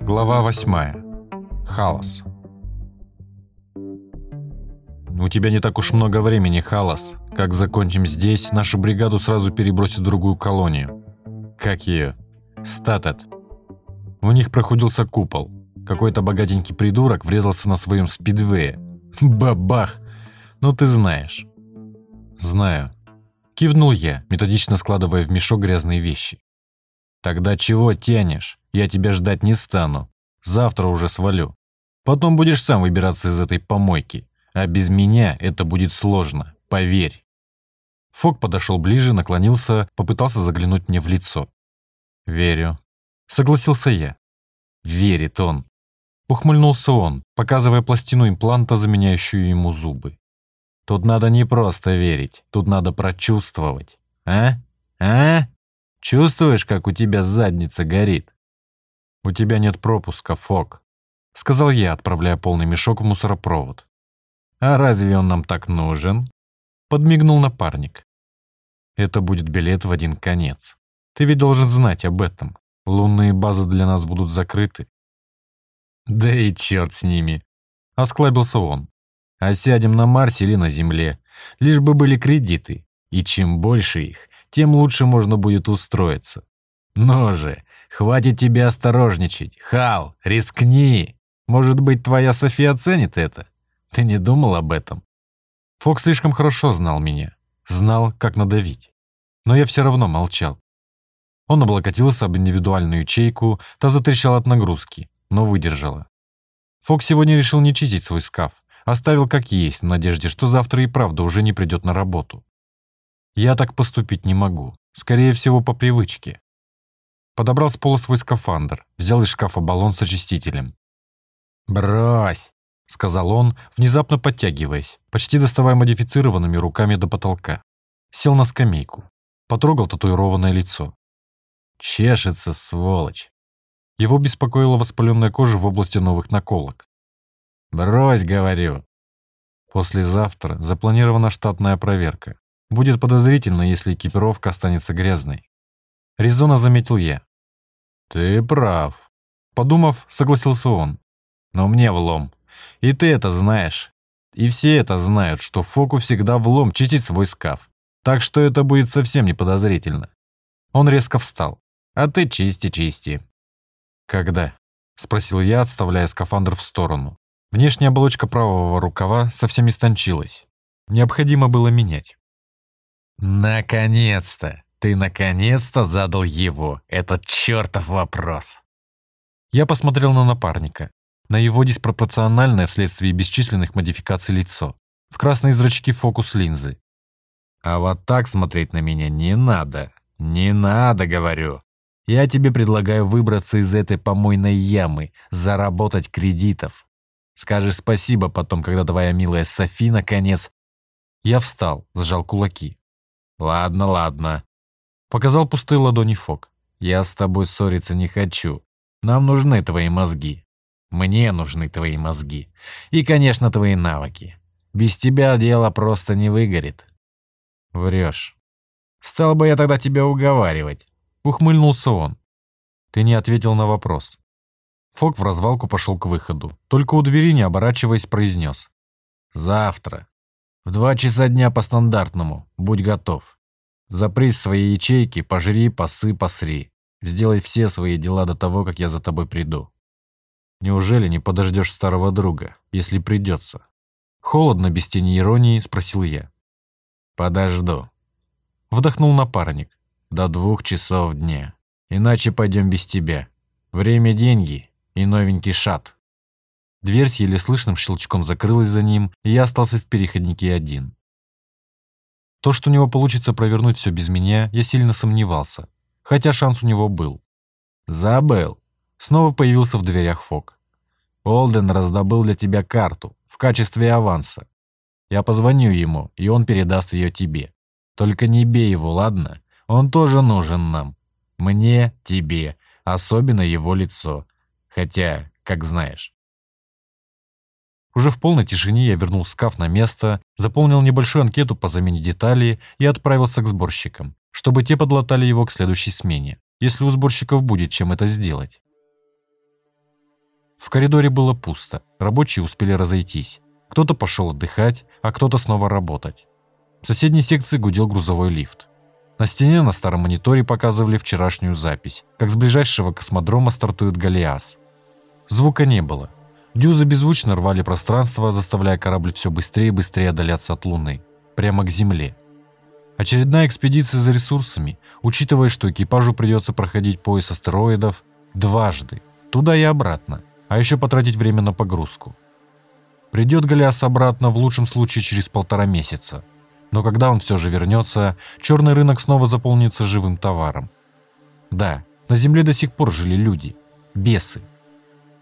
Глава восьмая. Халас. «У тебя не так уж много времени, Халас. Как закончим здесь, нашу бригаду сразу перебросят в другую колонию. Как ее? Статет. У них прохудился купол. Какой-то богатенький придурок врезался на своем спидвее. Бабах! Ну ты знаешь». «Знаю». Кивнул я, методично складывая в мешок грязные вещи. «Тогда чего тянешь? Я тебя ждать не стану. Завтра уже свалю. Потом будешь сам выбираться из этой помойки. А без меня это будет сложно, поверь». Фок подошел ближе, наклонился, попытался заглянуть мне в лицо. «Верю». Согласился я. «Верит он». Ухмыльнулся он, показывая пластину импланта, заменяющую ему зубы. «Тут надо не просто верить, тут надо прочувствовать. А? А? Чувствуешь, как у тебя задница горит?» «У тебя нет пропуска, Фок», — сказал я, отправляя полный мешок в мусоропровод. «А разве он нам так нужен?» — подмигнул напарник. «Это будет билет в один конец. Ты ведь должен знать об этом. Лунные базы для нас будут закрыты». «Да и черт с ними!» — осклабился он. «А сядем на Марсе или на Земле, лишь бы были кредиты, и чем больше их, тем лучше можно будет устроиться. Ну же, хватит тебе осторожничать. Хал, рискни. Может быть, твоя София оценит это? Ты не думал об этом? Фокс слишком хорошо знал меня. Знал, как надавить. Но я все равно молчал. Он облокотился об индивидуальную ячейку, та затрещала от нагрузки, но выдержала. Фокс сегодня решил не чистить свой скаф, оставил как есть, в надежде, что завтра и правда уже не придет на работу. Я так поступить не могу, скорее всего, по привычке. Подобрал с пола свой скафандр, взял из шкафа баллон с очистителем. «Брось!» — сказал он, внезапно подтягиваясь, почти доставая модифицированными руками до потолка. Сел на скамейку, потрогал татуированное лицо. «Чешется, сволочь!» Его беспокоила воспаленная кожа в области новых наколок. «Брось, говорю!» Послезавтра запланирована штатная проверка. Будет подозрительно, если экипировка останется грязной. Резонно заметил я. «Ты прав», — подумав, согласился он. «Но мне влом. И ты это знаешь. И все это знают, что Фоку всегда влом чистить свой скаф. Так что это будет совсем не подозрительно». Он резко встал. «А ты чисти, чисти». «Когда?» — спросил я, отставляя скафандр в сторону. Внешняя оболочка правого рукава совсем истончилась. Необходимо было менять. «Наконец-то!» Ты наконец-то задал его этот чертов вопрос. Я посмотрел на напарника, на его диспропорциональное вследствие бесчисленных модификаций лицо, в красные зрачки фокус линзы. А вот так смотреть на меня не надо. Не надо, говорю. Я тебе предлагаю выбраться из этой помойной ямы, заработать кредитов. Скажешь спасибо потом, когда твоя милая Софи наконец... Я встал, сжал кулаки. Ладно, ладно. Показал пустые ладони Фок. «Я с тобой ссориться не хочу. Нам нужны твои мозги. Мне нужны твои мозги. И, конечно, твои навыки. Без тебя дело просто не выгорит». «Врешь». «Стал бы я тогда тебя уговаривать», — ухмыльнулся он. «Ты не ответил на вопрос». Фок в развалку пошел к выходу, только у двери, не оборачиваясь, произнес. «Завтра. В два часа дня по стандартному. Будь готов». Запрись в свои ячейки, пожри, посы, посри. Сделай все свои дела до того, как я за тобой приду. Неужели не подождешь старого друга, если придется? Холодно, без тени иронии, спросил я. Подожду. Вдохнул напарник. До двух часов дня. Иначе пойдем без тебя. Время – деньги и новенький шат. Дверь с еле слышным щелчком закрылась за ним, и я остался в переходнике один. То, что у него получится провернуть все без меня, я сильно сомневался. Хотя шанс у него был. «Забыл!» Снова появился в дверях Фок. «Олден раздобыл для тебя карту в качестве аванса. Я позвоню ему, и он передаст ее тебе. Только не бей его, ладно? Он тоже нужен нам. Мне, тебе, особенно его лицо. Хотя, как знаешь». Уже в полной тишине я вернул скаф на место, заполнил небольшую анкету по замене деталей и отправился к сборщикам. чтобы те подлатали его к следующей смене, если у сборщиков будет чем это сделать. В коридоре было пусто, рабочие успели разойтись. Кто-то пошел отдыхать, а кто-то снова работать. В соседней секции гудел грузовой лифт. На стене на старом мониторе показывали вчерашнюю запись, как с ближайшего космодрома стартует Голиас. Звука не было. Дюзы беззвучно рвали пространство, заставляя корабль все быстрее и быстрее отдаляться от Луны, прямо к Земле. Очередная экспедиция за ресурсами, учитывая, что экипажу придется проходить пояс астероидов дважды, туда и обратно, а еще потратить время на погрузку. Придет Голиас обратно в лучшем случае через полтора месяца. Но когда он все же вернется, черный рынок снова заполнится живым товаром. Да, на Земле до сих пор жили люди. Бесы.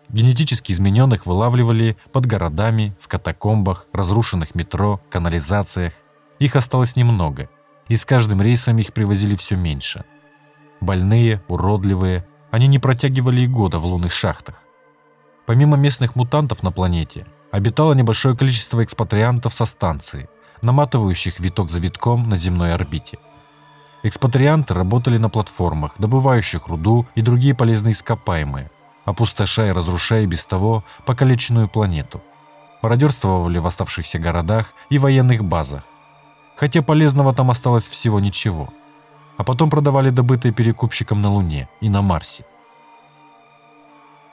Генетически измененных вылавливали под городами, в катакомбах, разрушенных метро, канализациях. Их осталось немного, и с каждым рейсом их привозили все меньше. Больные, уродливые, они не протягивали и года в лунных шахтах. Помимо местных мутантов на планете, обитало небольшое количество экспатриантов со станции, наматывающих виток за витком на земной орбите. Экспатрианты работали на платформах, добывающих руду и другие полезные ископаемые, опустошая и разрушая без того покалеченную планету. Мародерствовали в оставшихся городах и военных базах. Хотя полезного там осталось всего ничего. А потом продавали добытые перекупщикам на Луне и на Марсе.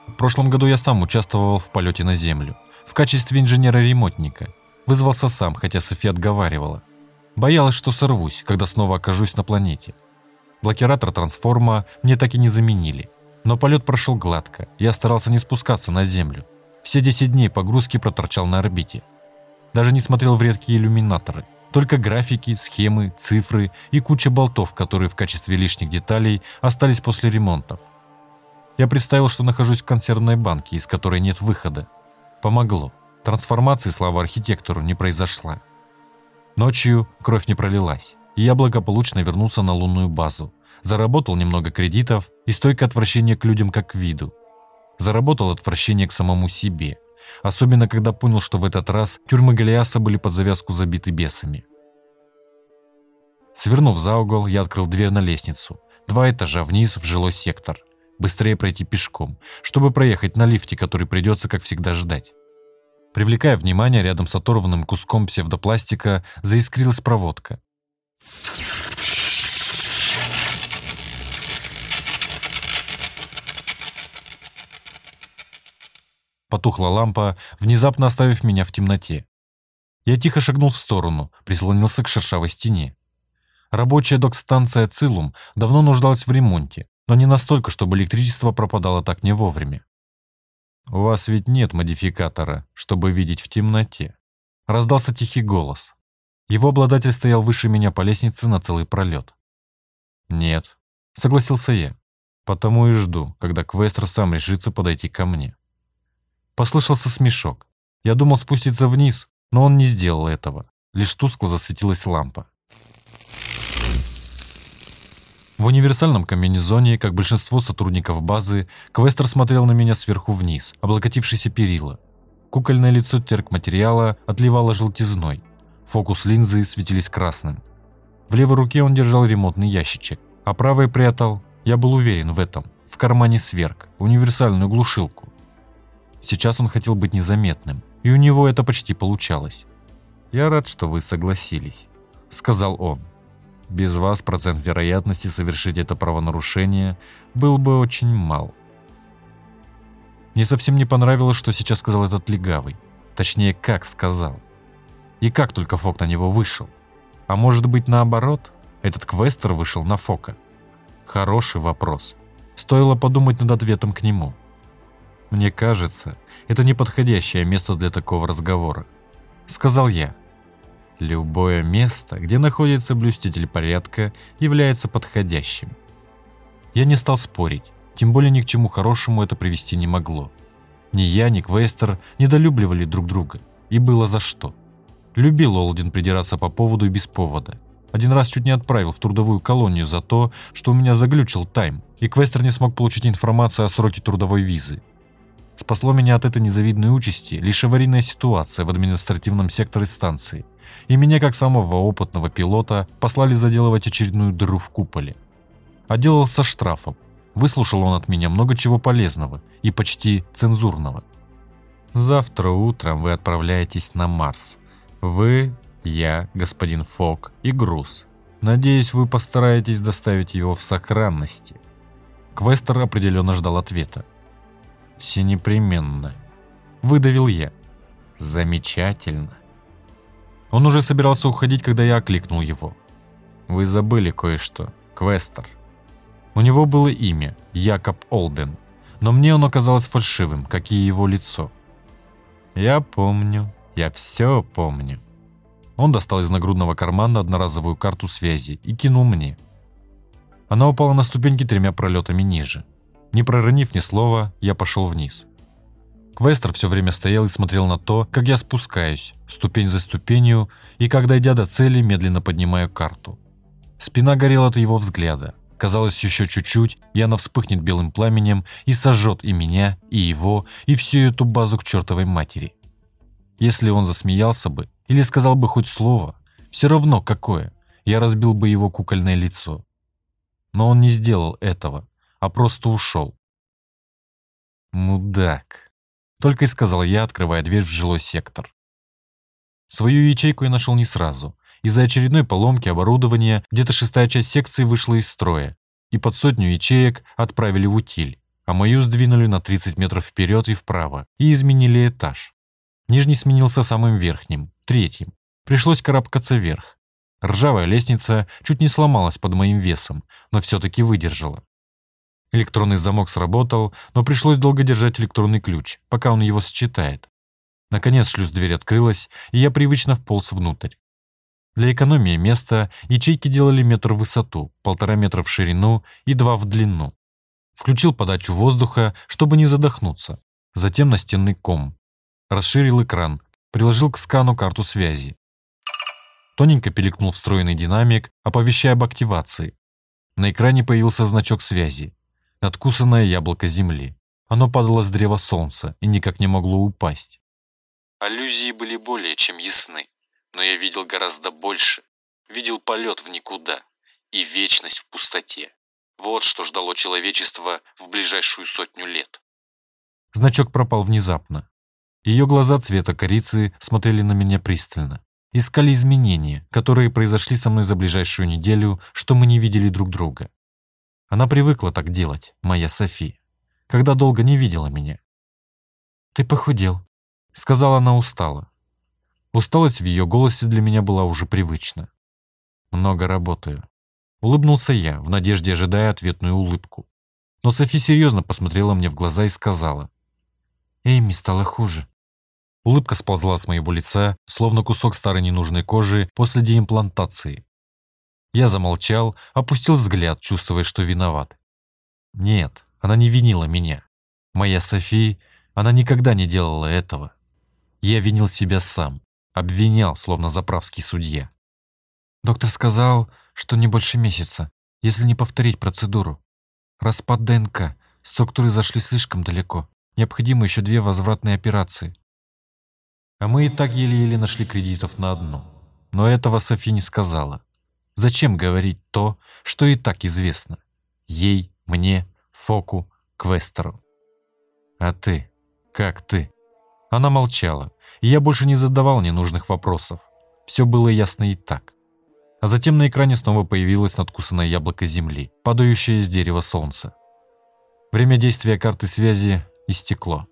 В прошлом году я сам участвовал в полете на Землю в качестве инженера-ремонтника. Вызвался сам, хотя София отговаривала. Боялась, что сорвусь, когда снова окажусь на планете. Блокиратор трансформа мне так и не заменили. Но полет прошел гладко, я старался не спускаться на Землю. Все 10 дней погрузки проторчал на орбите. Даже не смотрел в редкие иллюминаторы. Только графики, схемы, цифры и куча болтов, которые в качестве лишних деталей остались после ремонтов. Я представил, что нахожусь в консервной банке, из которой нет выхода. Помогло. Трансформации, слава архитектору, не произошла. Ночью кровь не пролилась, и я благополучно вернулся на лунную базу. Заработал немного кредитов и стойкое отвращение к людям как к виду. Заработал отвращение к самому себе. Особенно, когда понял, что в этот раз тюрьмы Голиаса были под завязку забиты бесами. Свернув за угол, я открыл дверь на лестницу. Два этажа вниз в жилой сектор. Быстрее пройти пешком, чтобы проехать на лифте, который придется, как всегда, ждать. Привлекая внимание, рядом с оторванным куском псевдопластика заискрилась проводка. Потухла лампа, внезапно оставив меня в темноте. Я тихо шагнул в сторону, прислонился к шершавой стене. Рабочая док-станция «Цилум» давно нуждалась в ремонте, но не настолько, чтобы электричество пропадало так не вовремя. «У вас ведь нет модификатора, чтобы видеть в темноте», — раздался тихий голос. Его обладатель стоял выше меня по лестнице на целый пролет. «Нет», — согласился я, — «потому и жду, когда Квестер сам решится подойти ко мне». Послышался смешок. Я думал спуститься вниз, но он не сделал этого. Лишь тускло засветилась лампа. В универсальном комбинезоне, как большинство сотрудников базы, Квестер смотрел на меня сверху вниз, облокотившийся перила. Кукольное лицо терк-материала отливало желтизной. Фокус линзы светились красным. В левой руке он держал ремонтный ящичек, а правой прятал, я был уверен в этом, в кармане сверк, универсальную глушилку. Сейчас он хотел быть незаметным, и у него это почти получалось. «Я рад, что вы согласились», — сказал он. Без вас процент вероятности совершить это правонарушение был бы очень мал. Мне совсем не понравилось, что сейчас сказал этот легавый. Точнее, как сказал. И как только Фок на него вышел. А может быть наоборот, этот квестер вышел на Фока? Хороший вопрос. Стоило подумать над ответом к нему. Мне кажется, это неподходящее место для такого разговора. Сказал я. Любое место, где находится блюститель порядка, является подходящим. Я не стал спорить, тем более ни к чему хорошему это привести не могло. Ни я, ни Квестер недолюбливали друг друга, и было за что. Любил Олдин придираться по поводу и без повода. Один раз чуть не отправил в трудовую колонию за то, что у меня заглючил тайм, и Квестер не смог получить информацию о сроке трудовой визы. Спасло меня от этой незавидной участи лишь аварийная ситуация в административном секторе станции, и меня, как самого опытного пилота, послали заделывать очередную дыру в куполе. Отделался штрафом. Выслушал он от меня много чего полезного и почти цензурного. Завтра утром вы отправляетесь на Марс. Вы, я, господин Фок и груз. Надеюсь, вы постараетесь доставить его в сохранности. Квестер определенно ждал ответа. Все непременно. Выдавил я. Замечательно. Он уже собирался уходить, когда я окликнул его. Вы забыли кое-что, Квестер. У него было имя – Якоб Олден, но мне оно казалось фальшивым, как и его лицо. «Я помню, я все помню». Он достал из нагрудного кармана одноразовую карту связи и кинул мне. Она упала на ступеньки тремя пролетами ниже. Не проронив ни слова, я пошел вниз. Квестер все время стоял и смотрел на то, как я спускаюсь, ступень за ступенью, и, как дойдя до цели, медленно поднимаю карту. Спина горела от его взгляда. Казалось, еще чуть-чуть, и она вспыхнет белым пламенем и сожжет и меня, и его, и всю эту базу к чертовой матери. Если он засмеялся бы или сказал бы хоть слово, все равно какое, я разбил бы его кукольное лицо. Но он не сделал этого, а просто ушел. «Мудак», — только и сказал я, открывая дверь в жилой сектор. Свою ячейку я нашел не сразу. Из-за очередной поломки оборудования где-то шестая часть секции вышла из строя, и под сотню ячеек отправили в утиль, а мою сдвинули на 30 метров вперед и вправо и изменили этаж. Нижний сменился самым верхним, третьим. Пришлось карабкаться вверх. Ржавая лестница чуть не сломалась под моим весом, но все-таки выдержала. Электронный замок сработал, но пришлось долго держать электронный ключ, пока он его считает. Наконец шлюз-дверь открылась, и я привычно вполз внутрь. Для экономии места ячейки делали метр в высоту, полтора метра в ширину и два в длину. Включил подачу воздуха, чтобы не задохнуться. Затем настенный ком. Расширил экран, приложил к скану карту связи. Тоненько пиликнул встроенный динамик, оповещая об активации. На экране появился значок связи. Надкусанное яблоко земли. Оно падало с древа солнца и никак не могло упасть. Аллюзии были более чем ясны, но я видел гораздо больше. Видел полет в никуда и вечность в пустоте. Вот что ждало человечество в ближайшую сотню лет. Значок пропал внезапно. Ее глаза цвета корицы смотрели на меня пристально. Искали изменения, которые произошли со мной за ближайшую неделю, что мы не видели друг друга. Она привыкла так делать, моя Софи, когда долго не видела меня. «Ты похудел», — сказала она устало. Усталость в ее голосе для меня была уже привычна. «Много работаю». Улыбнулся я, в надежде ожидая ответную улыбку. Но Софи серьезно посмотрела мне в глаза и сказала. «Эйми стало хуже». Улыбка сползла с моего лица, словно кусок старой ненужной кожи после деимплантации. Я замолчал, опустил взгляд, чувствуя, что виноват. Нет, она не винила меня. Моя Софи, она никогда не делала этого. Я винил себя сам, обвинял, словно заправский судья. Доктор сказал, что не больше месяца, если не повторить процедуру. Распад ДНК, структуры зашли слишком далеко. Необходимы еще две возвратные операции. А мы и так еле-еле нашли кредитов на одну. Но этого Софи не сказала. Зачем говорить то, что и так известно? Ей, мне, Фоку, Квестеру. А ты? Как ты? Она молчала, и я больше не задавал ненужных вопросов. Все было ясно и так. А затем на экране снова появилось надкусанное яблоко земли, падающее из дерева солнца. Время действия карты связи истекло.